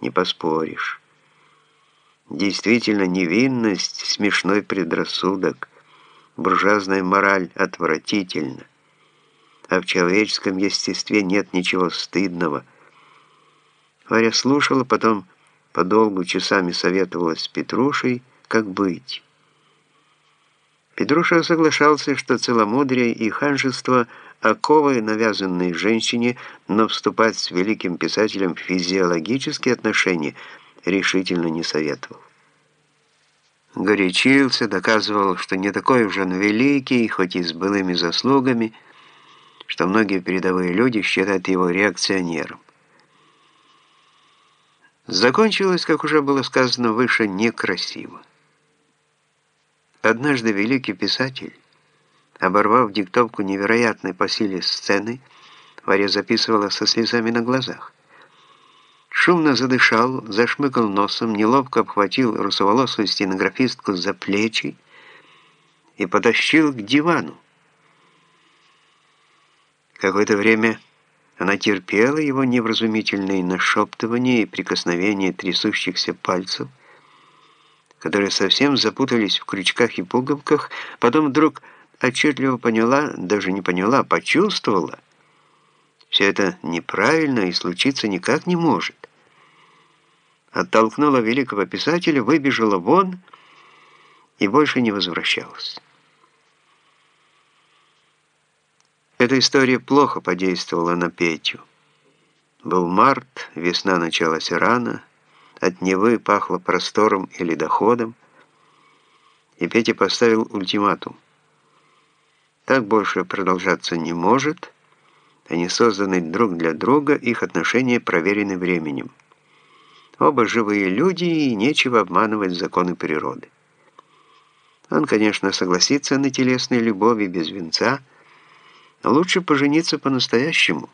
не поспоришь. Действительно, невинность — смешной предрассудок, буржуазная мораль отвратительна, а в человеческом естестве нет ничего стыдного. Варя слушала, потом подолгу часами советовалась с Петрушей, как быть. Петруша соглашался, что целомудрие и ханжество — оковы, навязанные женщине, но вступать с великим писателем в физиологические отношения — решительно не советовал. Горячился, доказывал, что не такой уж он великий, хоть и с былыми заслугами, что многие передовые люди считают его реакционером. Закончилось, как уже было сказано выше, некрасиво. Однажды великий писатель, оборвав диктовку невероятной по силе сцены, Варя записывала со слезами на глазах шумно задышал, зашмыкал носом, неловко обхватил русоволосую стенографистку за плечи и потащил к дивану. Какое-то время она терпела его невразумительные нашептывания и прикосновения трясущихся пальцев, которые совсем запутались в крючках и пуговках, потом вдруг отчетливо поняла, даже не поняла, почувствовала. Все это неправильно и случиться никак не может оттолкнула великого писателя, выбежала вон и больше не возвращалась. Эта история плохо подействовала на Петю. Был март, весна началась рано, от Невы пахло простором и ледоходом, и Петя поставил ультиматум. Так больше продолжаться не может, они созданы друг для друга, их отношения проверены временем. Оба живые люди, и нечего обманывать законы природы. Он, конечно, согласится на телесной любови без венца, но лучше пожениться по-настоящему,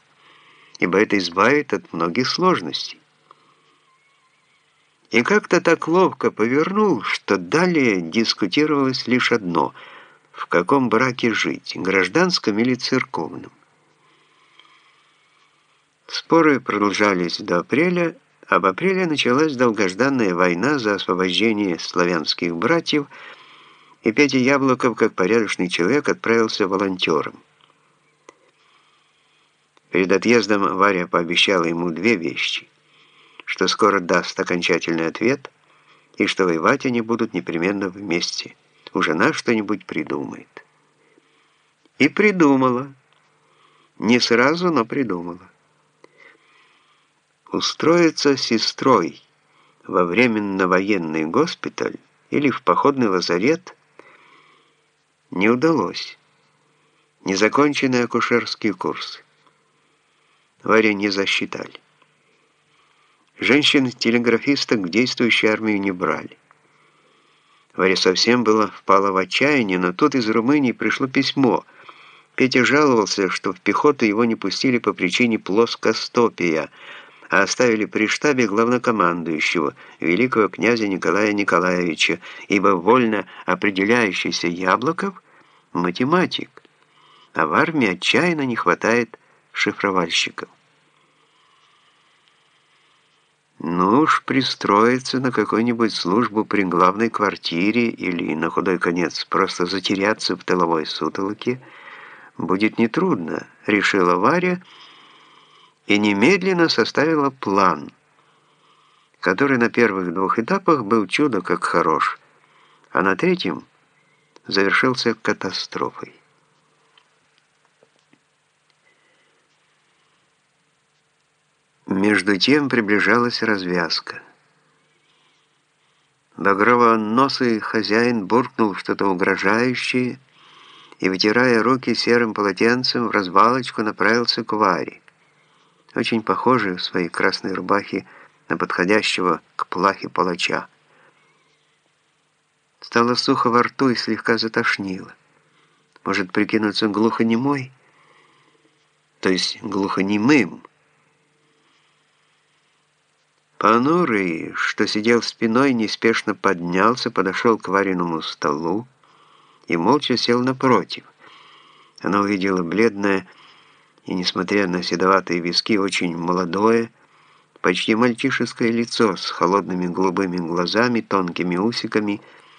ибо это избавит от многих сложностей. И как-то так ловко повернул, что далее дискутировалось лишь одно – в каком браке жить, гражданском или церковном. Споры продолжались до апреля, а в апреле началась долгожданная война за освобождение славянских братьев, и Петя Яблоков, как порядочный человек, отправился волонтером. Перед отъездом Варя пообещала ему две вещи, что скоро даст окончательный ответ, и что воевать они будут непременно вместе. У жена что-нибудь придумает. И придумала. Не сразу, но придумала устроиться сестрой во временно-военный госпиталь или в походный лазарет не удалось. Незаконченные акушерские курсы. Варя не засчитали. Женщин-телеграфисток в действующую армию не брали. Варя совсем была впала в отчаяние, но тут из Румынии пришло письмо. Петя жаловался, что в пехоту его не пустили по причине плоскостопия – а оставили при штабе главнокомандующего, великого князя Николая Николаевича, ибо вольно определяющийся Яблоков – математик, а в армии отчаянно не хватает шифровальщиков. Ну уж пристроиться на какую-нибудь службу при главной квартире или, на худой конец, просто затеряться в тыловой сутолоке будет нетрудно, решила Варя, и немедленно составила план, который на первых двух этапах был чудо как хорош, а на третьем завершился катастрофой. Между тем приближалась развязка. Багрово-носый хозяин буркнул что-то угрожающее и, вытирая руки серым полотенцем, в развалочку направился к Варе очень похожий в своей красной рубахе на подходящего к плахе палача. Стало сухо во рту и слегка затошнило. Может прикинуться глухонемой? То есть глухонемым? Понурый, что сидел спиной, неспешно поднялся, подошел к вареному столу и молча сел напротив. Она увидела бледное, и, несмотря на седоватые виски, очень молодое, почти мальчишеское лицо с холодными голубыми глазами, тонкими усиками